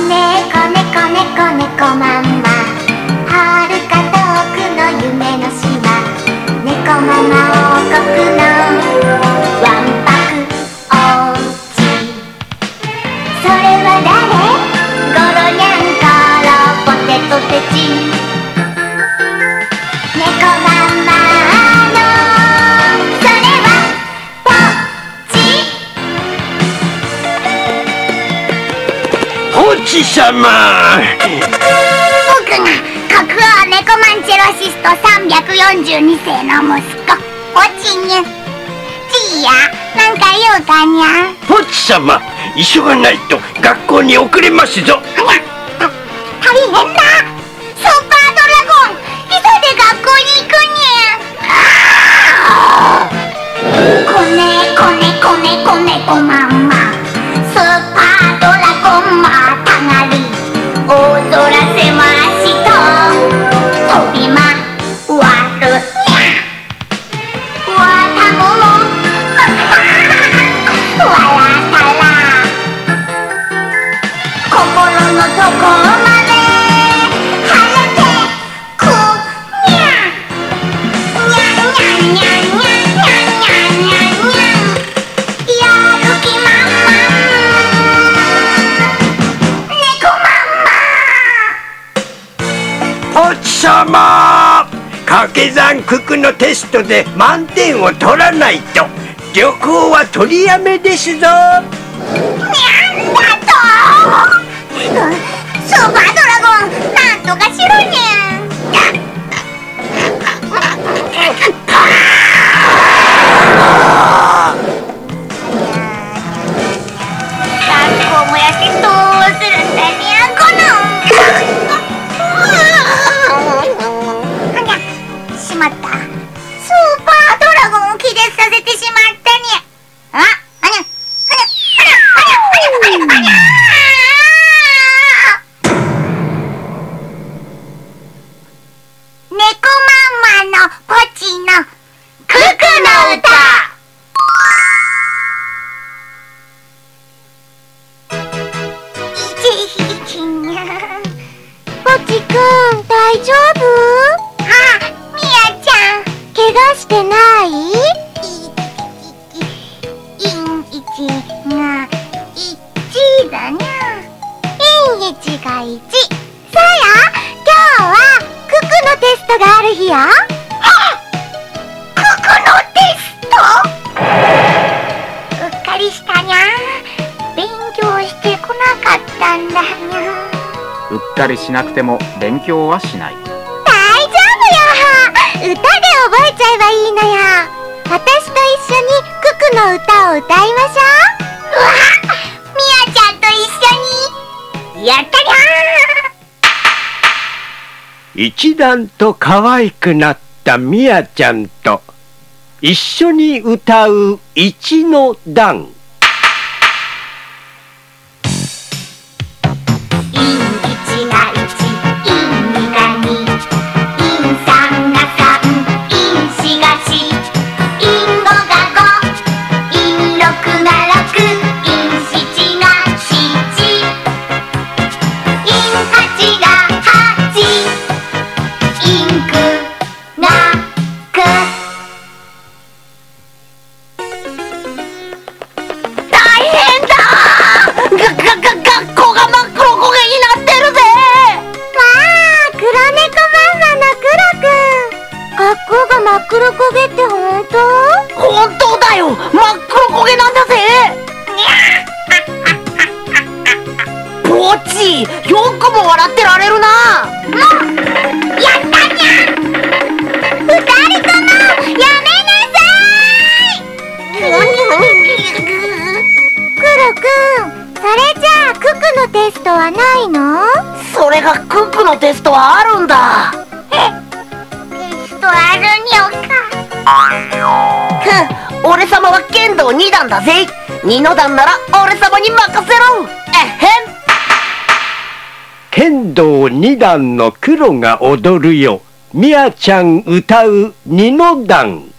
ねこねこねこねこまんま。はるか遠くの夢の島。猫ママ王国のわんぱくおうち。それは誰？ゴロニャンゴロポテトテチ猫様僕が国王ネコマンチェロシスト342世の息子。ポチニュちいや。なんか言うかにゃポチ様急がないと学校に遅れますぞ。あ大変だ。スーパードラゴン。急いで学校に行く様。掛け算九九のテストで満点を取らないと旅行は取りやめですぞ。にゃんだとスーパードラゴンなんとかしろにゃがある日よククのテスト。うっかりしたにゃ勉強してこなかったんだにゃうっかりしなくても勉強はしない。大丈夫よ。歌で覚えちゃえばいいのよ。私と一緒にククの歌を歌いましょう。うわみやちゃんと一緒に。やった一段と可愛くなったみやちゃんと一緒に歌う一の段。だよ。真っ黒焦げなんだぜ。ポチ。よくも笑ってられるな。もうやったにゃ二人ともやめなさい。クロくん、それじゃあククのテストはないの？それがククのテストはあるんだ。テストあるにょか。ふん、俺様は剣道2段だぜ。二の段なら俺様に任せろ。えへん。剣道二段の黒が踊るよ。みやちゃん歌う二の段。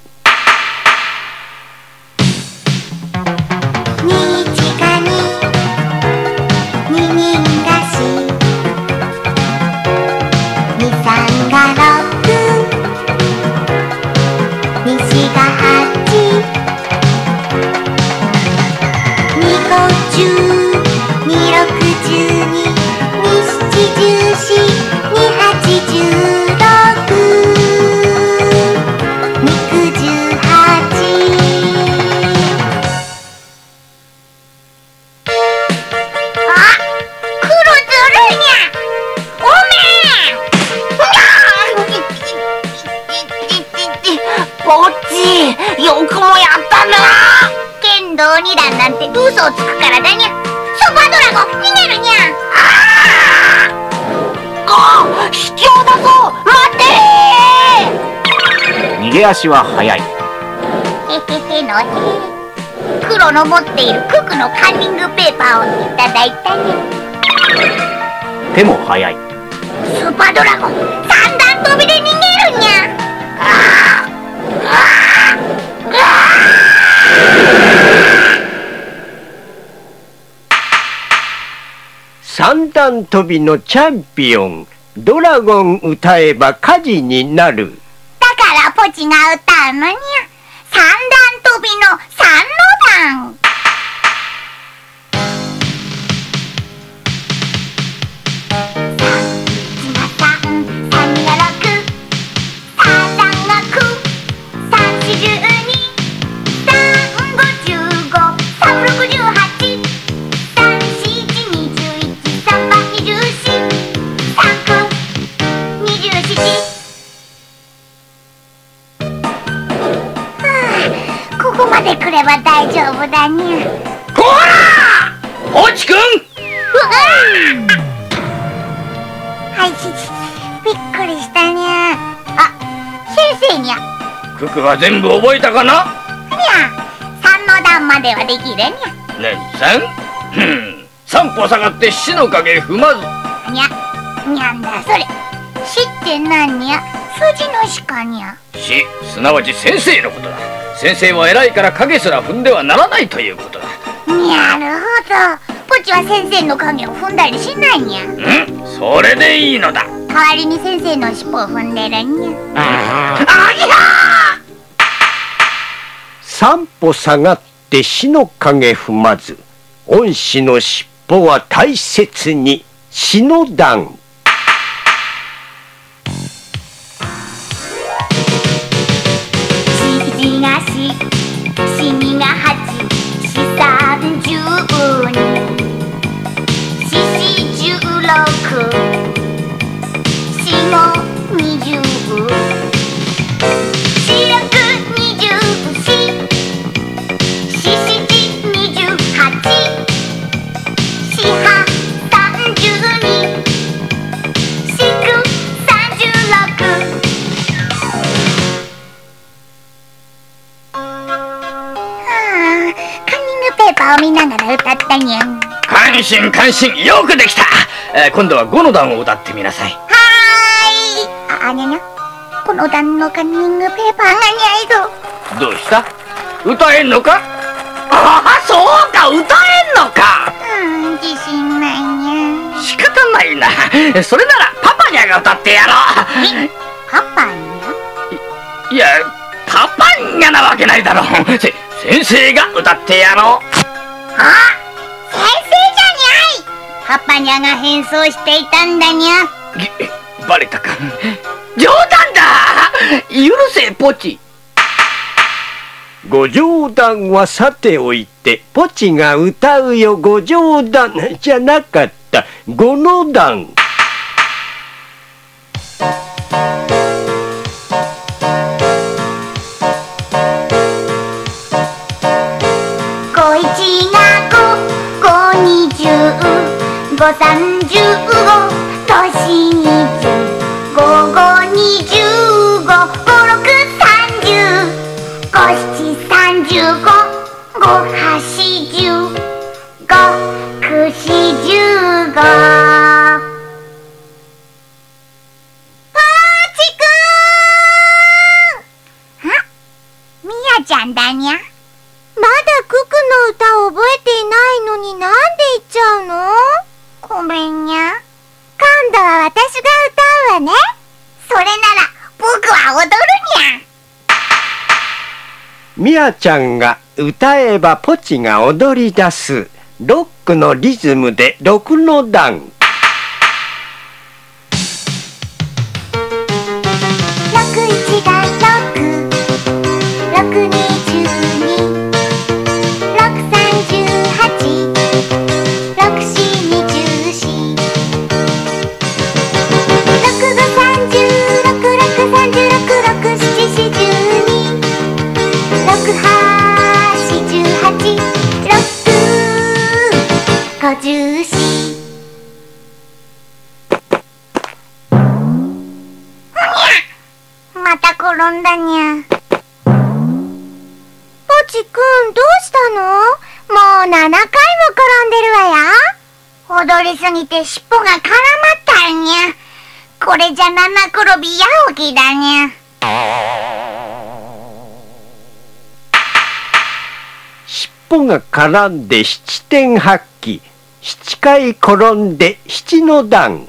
剣道二段なんて嘘をつくからだにゃ。ソファドラゴン逃げるにゃ。あ卑怯だぞ待て逃げ足は速い。へへへのへ黒の持っているククのカンニングペーパーをいただいたに。ゃ手も速い。スーパードラゴン三段跳びで逃げるにゃ三段跳びのチャンピオンドラゴン歌えば火事になる。だからポチが歌うのにゃ。三段跳びの三の段。びっくりしたにゃあ先生にゃ。ククは全部覚えたかな？にゃ三の段まではできるにゃ。何さんふん。三歩下がって死の影踏まず。にゃにゃんだそれ。死ってなんにゃ。筋のしかにゃ。死すなわち先生のことだ。先生は偉いから影すら踏んではならないということだ。なるほどポチは先生の影を踏んだりしないにゃ。うん？それでいいのだ。代わりに先生の尻尾を踏んでるにゃ。あぎゃ三歩下がって死の影踏まず恩師の尻尾は大切に死の段ンニングペーパーを見ながら歌ったにゃん。は感心感心よくできた、えー今度は五の段を歌ってみなさい。ーい。ああにゃにゃ。この段のカンニングペーパーがにゃいぞ。どうした？歌えんのか？ああそうか。歌えんのか。うん自信ないにゃ。仕方ないな。それならパパニャが歌ってやろパパにゃ？ういやパパニャなわけないだろう。せ先生が歌ってやろうあ先生じゃにゃいパパにゃが変装していたんだにゃ。バレたか。冗談だ。許せポチ。ご冗談はさておいてポチが歌うよご冗談。じゃなかった。五の段。ちゃんだにゃまだククの歌を覚えていないのになんで言っちゃうの？ごめんにゃ。今度は私が歌うわね。それなら僕は踊るにゃ。みやちゃんが歌えばポチが踊り出すロックのリズムで六の段ジュー重視また転んだにゃ。ポチくんどうしたの？もう7回も転んでるわよ踊りすぎて尻尾が絡まったにゃこれじゃ七転び八起きだにゃ。尻尾が絡んで七点八起。7回転んで七の段。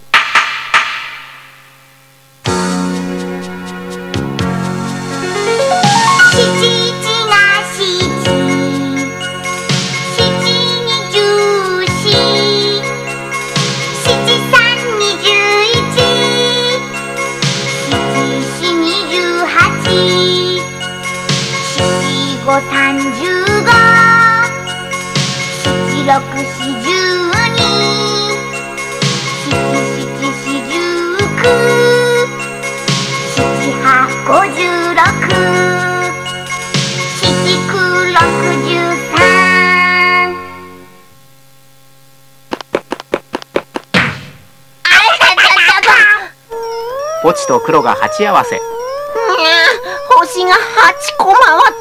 六四十二。七七四十九七八五十六。七九六。十三あれだだだポチと黒が鉢合わせ星が八個回っ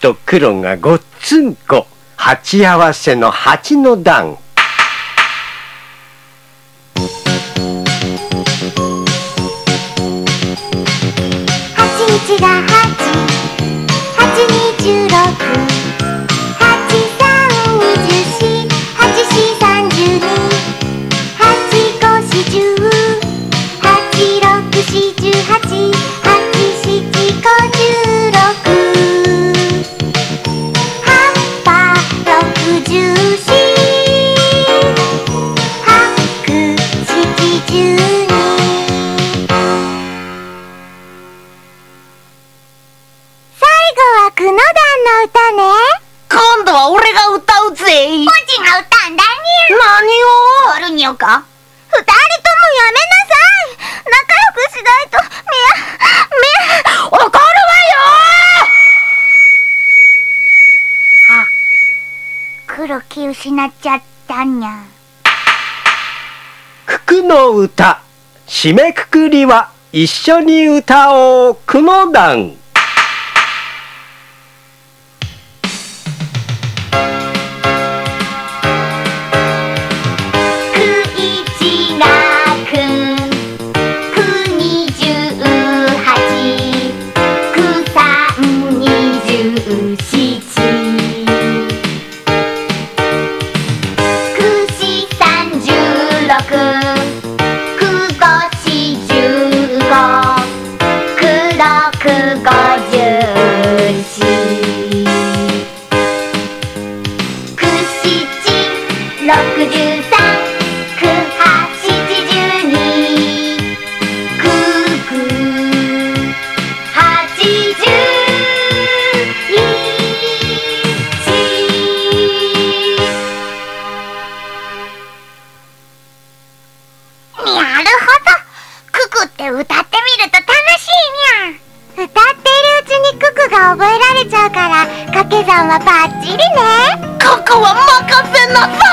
と黒がごっつんこ鉢合わせの八の段。八一が締めくくりは一緒に歌おう九の段く一がくく二十八く三二十七く四三十六く歌ってみると楽しいにゃ歌っているうちに九九が覚えられちゃうから掛け算はバッチリね。ここは任せなさい。